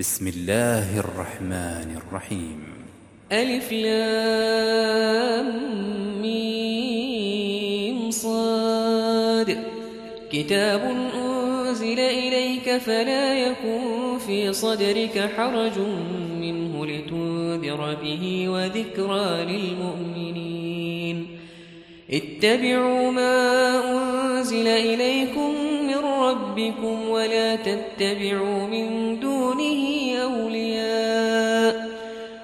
بسم الله الرحمن الرحيم. ألف لام ميم صاد. كتاب أنزل إليك فلا يكن في صدرك حرج منه لتنذر به وذكرى للمؤمنين. اتبعوا ما أنزل إليكم من ربكم ولا تتبعوا من دونه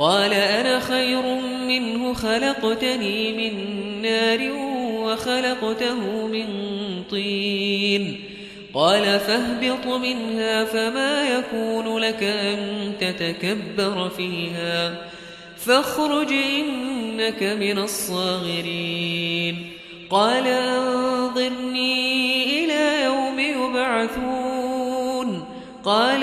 قال أنا خير منه خلقتني من نار وخلقته من طين. قال فاهبط منها فما يكون لك أن تتكبر فيها. فاخرج إنك من الصاغرين. قال أنظرني إلى يوم يبعثون. قال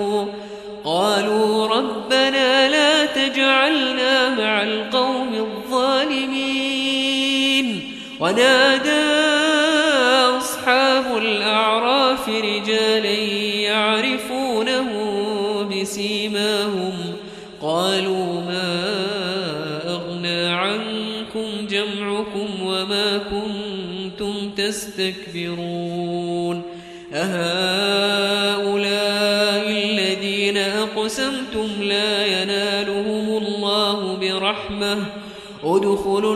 ونادى أصحاب الأعراف رجالا يعرفونه بسيماهم. قالوا ما أغنى عنكم جمعكم وما كنتم تستكبرون. أهؤلاء الذين أقسمتم لا ينالهم الله برحمة. ادخلوا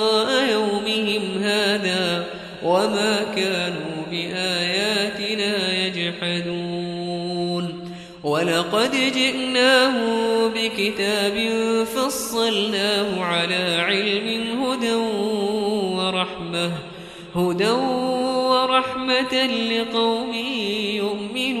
وما كانوا بآياتنا يجحدون. ولقد جئناهم بكتاب فصلناه على علم هدى ورحمة هدى ورحمة لقوم يؤمنون.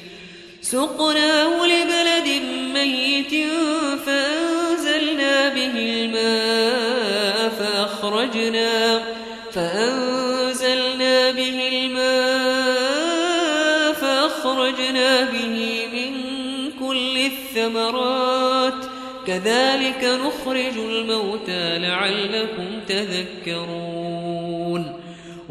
سقناه لبلد ميت فأنزلنا به الماء فأخرجنا فأنزلنا به الماء فأخرجنا به من كل الثمرات. كذلك نخرج الموتى لعلكم تذكرون.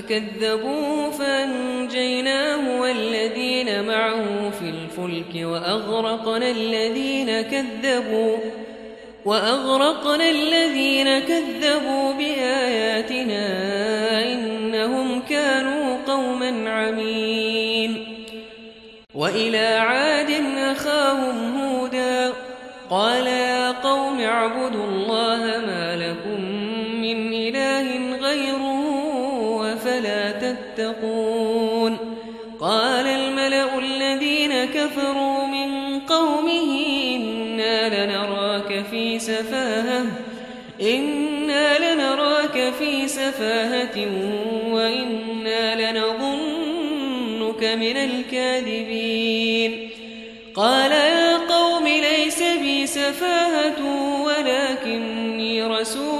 فكذبوه فأنجيناه والذين معه في الفلك وأغرقنا الذين كذبوا وأغرقنا الذين كذبوا بآياتنا إنهم كانوا قوما عمين. وإلى عاد أخاهم هودا قال يا قوم اعبدوا الله ما كفروا من قومه إنا لنراك في سفاهة إنا لنراك في سفاهة وإنا لنظنك من الكاذبين. قال يا قوم ليس بي سفاهة ولكني رسول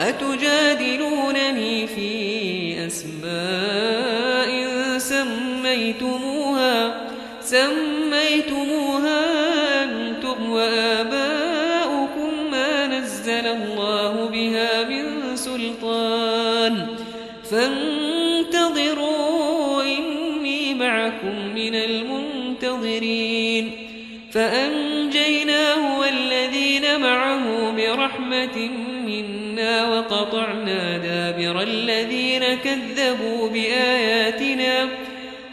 أتجادلونني في أسماء سميتموها؟ سميتموها دابر الذين كذبوا بآياتنا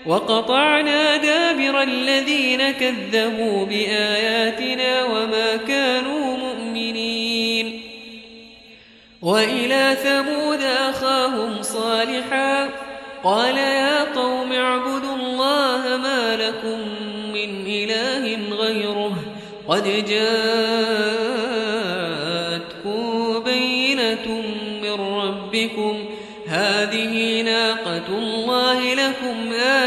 وقطعنا دابر الذين كذبوا بآياتنا وما كانوا مؤمنين وإلى ثمود أخاهم صالحا قال يا قوم اعبدوا الله ما لكم من إله غيره قد جاءتكم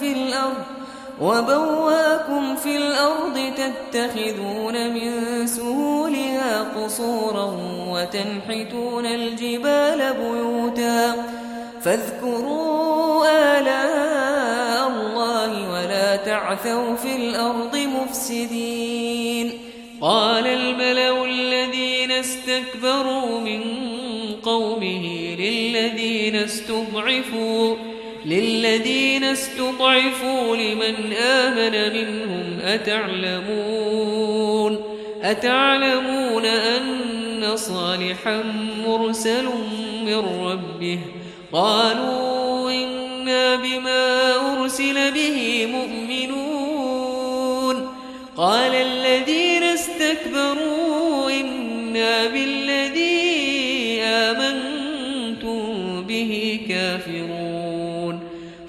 في الأرض وبواكم في الأرض تتخذون من سهولها قصورا وتنحتون الجبال بيوتا فاذكروا آلاء الله ولا تعثوا في الأرض مفسدين قال الملأ الذين استكبروا من قومه للذين استضعفوا للذين استضعفوا لمن آمن منهم أتعلمون؟ أتعلمون أن صالحا مرسل من ربه؟ قالوا إنا بما أرسل به مؤمنون. قال الذين استكبروا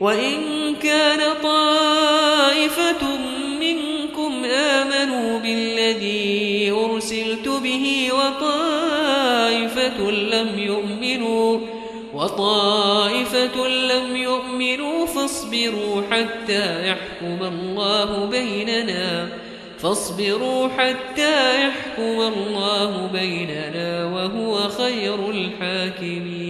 وإن كان طائفة منكم آمنوا بالذي أرسلت به وطائفة لم يؤمنوا وطائفة لم يؤمنوا فاصبروا حتى يحكم الله بيننا فاصبروا حتى يحكم الله بيننا وهو خير الحاكمين.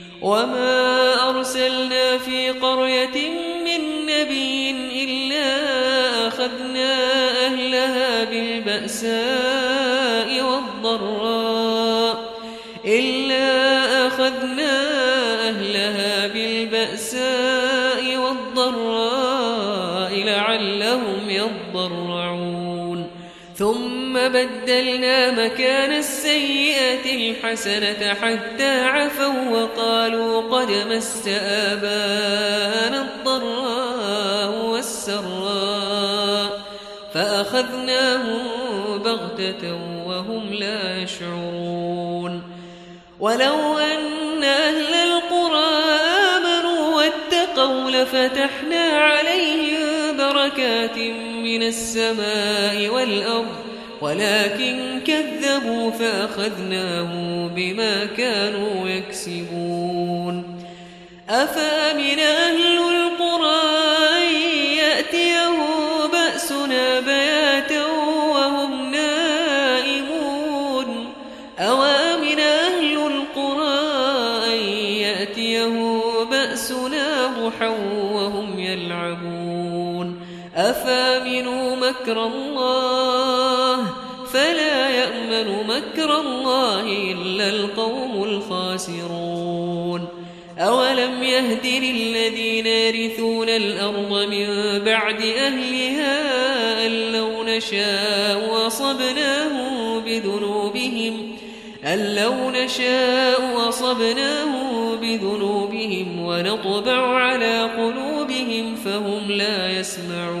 وما أرسلنا في قرية من نبي إلا أخذنا أهلها بالبأساء والضراء إلا أخذنا أهلها بالبأساء والضراء لعلهم يضرعون ثم بدلنا مكان السيئة الحسنة حتى عفوا وقالوا قد مس آبانا الضراء والسراء فأخذناهم بغتة وهم لا يشعرون ولو أن أهل القرى آمنوا واتقوا لفتحنا عليهم بركات من السماء والأرض ولكن كذبوا فأخذناه بما كانوا يكسبون. أفأمن أهل القرى أن يأتيه بأسنا بياتا وهم نائمون؟ أوأمن أهل القرى أن يأتيه بأسنا ضحى وهم يلعبون؟ أفأمنوا مكر الله يأمن مكر الله إلا القوم الخاسرون. أولم يهد للذين يرثون الأرض من بعد أهلها أن لو نشاء أصبناهم بذنوبهم أن لو نشاء أصبناهم بذنوبهم ونطبع على قلوبهم فهم لا يسمعون.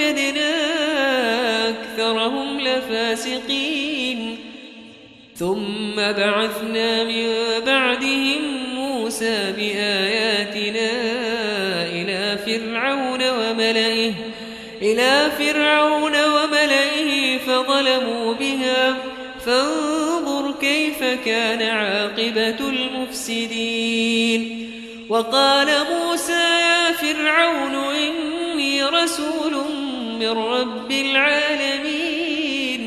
وجدنا أكثرهم لفاسقين. ثم بعثنا من بعدهم موسى بآياتنا إلى فرعون وملئه إلى فرعون وملئه فظلموا بها. فانظر كيف كان عاقبة المفسدين. وقال موسى يا فرعون إني رسول من رب العالمين.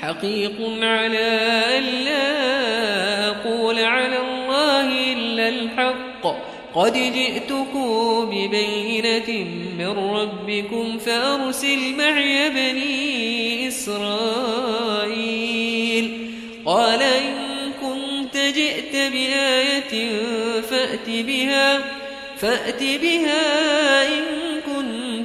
حقيق على أن لا أقول على الله إلا الحق. قد جئتكم ببينة من ربكم فأرسل معي بني إسرائيل. قال إن كنت جئت بآية فأت بها فأت بها إن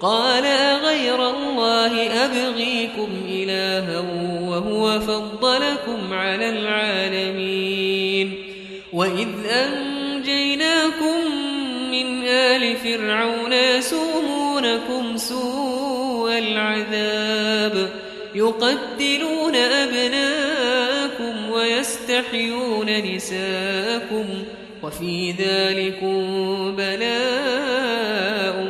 قال أغير الله أبغيكم إلها وهو فضلكم على العالمين وإذ أنجيناكم من آل فرعون يسومونكم سوء العذاب يقتلون أبناءكم ويستحيون نساءكم وفي ذلكم بلاء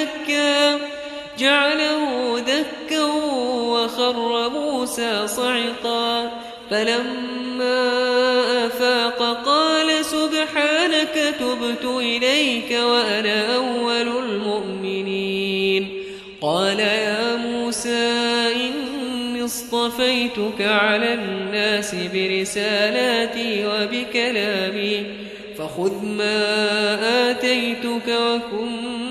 جعله دكا وخر موسى صعقا. فلما أفاق قال سبحانك تبت إليك وأنا أول المؤمنين. قال يا موسى إني اصطفيتك على الناس برسالاتي وبكلامي فخذ ما آتيتك وكن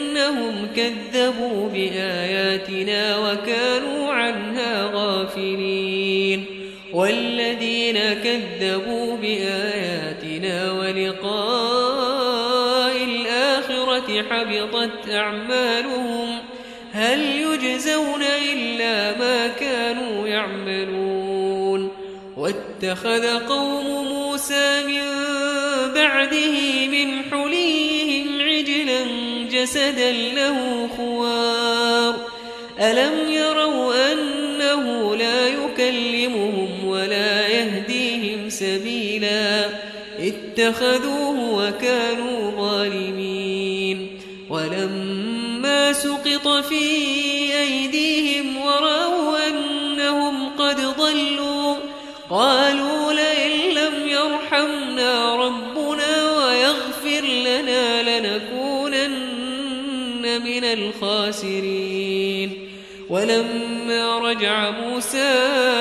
بأنهم كذبوا بآياتنا وكانوا عنها غافلين. والذين كذبوا بآياتنا ولقاء الآخرة حبطت أعمالهم هل يجزون إلا ما كانوا يعملون. واتخذ قوم موسى من بعده من حليهم عجلا جسدا له خوار. ألم يروا أنه لا يكلمهم ولا يهديهم سبيلا. اتخذوه وكانوا ظالمين. ولما سقط في أيديهم ورأوا أنهم قد ضلوا قالوا من الخاسرين. ولما رجع موسى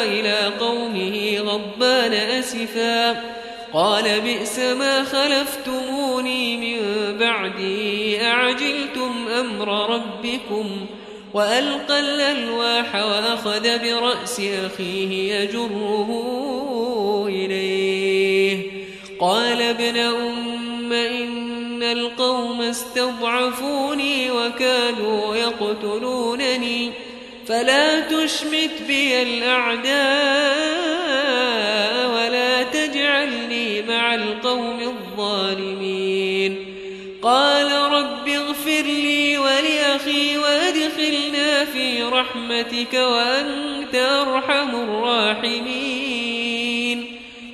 إلى قومه غضبان أسفا قال بئس ما خلفتموني من بعدي أعجلتم أمر ربكم؟ وألقى الألواح وأخذ برأس أخيه يجره إليه. قال ابن أم إن القوم استضعفوني وكانوا يقتلونني فلا تشمت بي الأعداء ولا تجعلني مع القوم الظالمين. قال رب اغفر لي ولأخي وادخلنا في رحمتك وأنت أرحم الراحمين.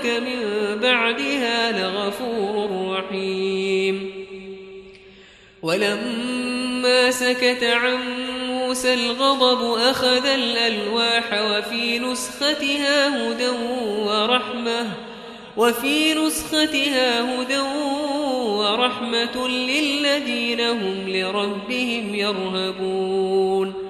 ربك من بعدها لغفور رحيم. ولما سكت عن موسى الغضب أخذ الألواح وفي نسختها هدى ورحمة وفي نسختها هدى ورحمة للذين هم لربهم يرهبون.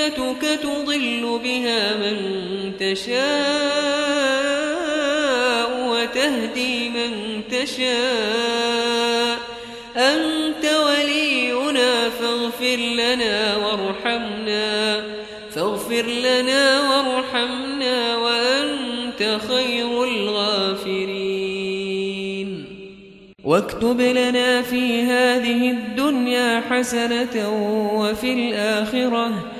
فتنتك تضل بها من تشاء وتهدي من تشاء. أنت ولينا فاغفر لنا وارحمنا فاغفر لنا وارحمنا وأنت خير الغافرين. واكتب لنا في هذه الدنيا حسنة وفي الآخرة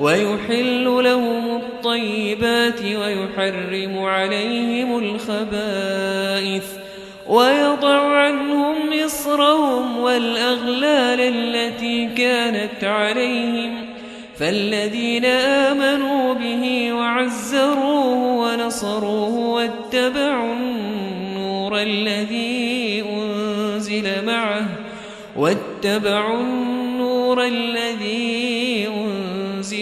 ويحل لهم الطيبات ويحرم عليهم الخبائث ويضع عنهم مصرهم والأغلال التي كانت عليهم فالذين آمنوا به وعزروه ونصروه واتبعوا النور الذي أنزل معه واتبعوا النور الذي أنزل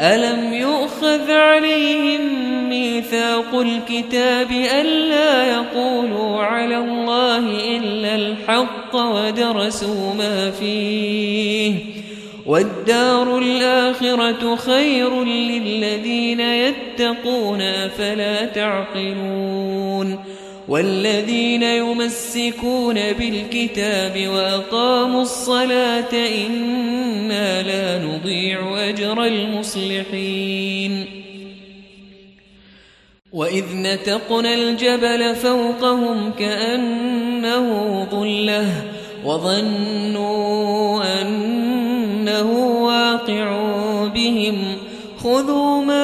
ألم يؤخذ عليهم ميثاق الكتاب ألا يقولوا على الله إلا الحق ودرسوا ما فيه والدار الآخرة خير للذين يتقون فلا تعقلون والذين يمسكون بالكتاب وأقاموا الصلاة إنا لا نضيع أجر المصلحين. وإذ نتقنا الجبل فوقهم كأنه ظلة وظنوا أنه واقع بهم. خذوا ما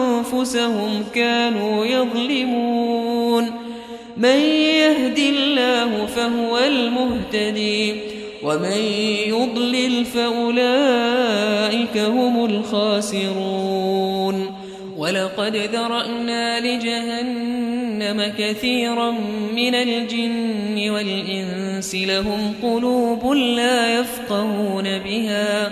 كانوا يظلمون. من يهد الله فهو المهتدي ومن يضلل فأولئك هم الخاسرون. ولقد ذرأنا لجهنم كثيرا من الجن والإنس لهم قلوب لا يفقهون بها.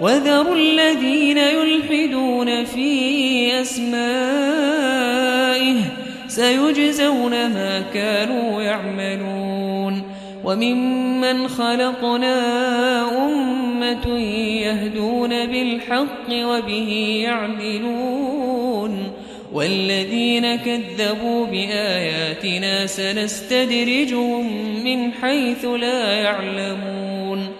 وذروا الذين يلحدون في أسمائه سيجزون ما كانوا يعملون وممن خلقنا أمة يهدون بالحق وبه يعدلون والذين كذبوا بآياتنا سنستدرجهم من حيث لا يعلمون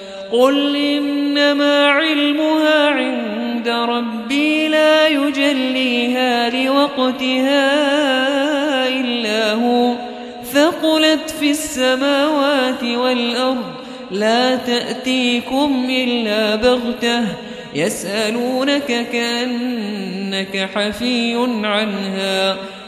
قل إنما علمها عند ربي لا يجليها لوقتها إلا هو ثقلت في السماوات والأرض لا تأتيكم إلا بغتة يسألونك كأنك حفي عنها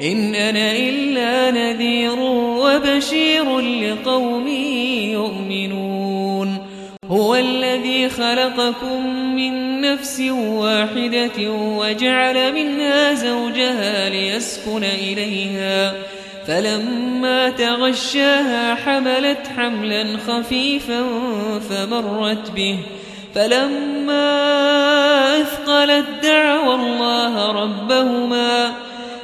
إن أنا إلا نذير وبشير لقوم يؤمنون. هو الذي خلقكم من نفس واحدة وجعل منها زوجها ليسكن إليها. فلما تغشاها حملت حملا خفيفا فمرت به. فلما أثقلت دعوى الله ربهما.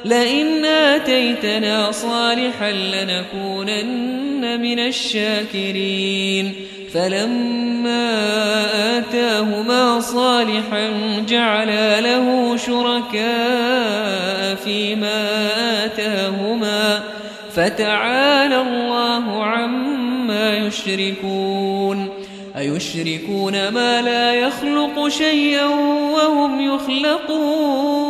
لئن آتيتنا صالحا لنكونن من الشاكرين. فلما آتاهما صالحا جعلا له شركاء فيما آتاهما. فتعالى الله عما يشركون. أيشركون ما لا يخلق شيئا وهم يخلقون.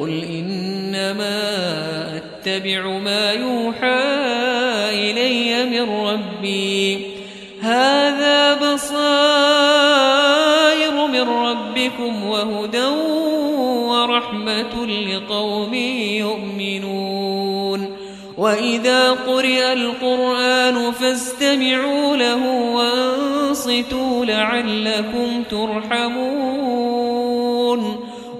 قل إنما أتبع ما يوحى إلي من ربي. هذا بصائر من ربكم وهدى ورحمة لقوم يؤمنون. وإذا قرئ القرآن فاستمعوا له وانصتوا لعلكم ترحمون.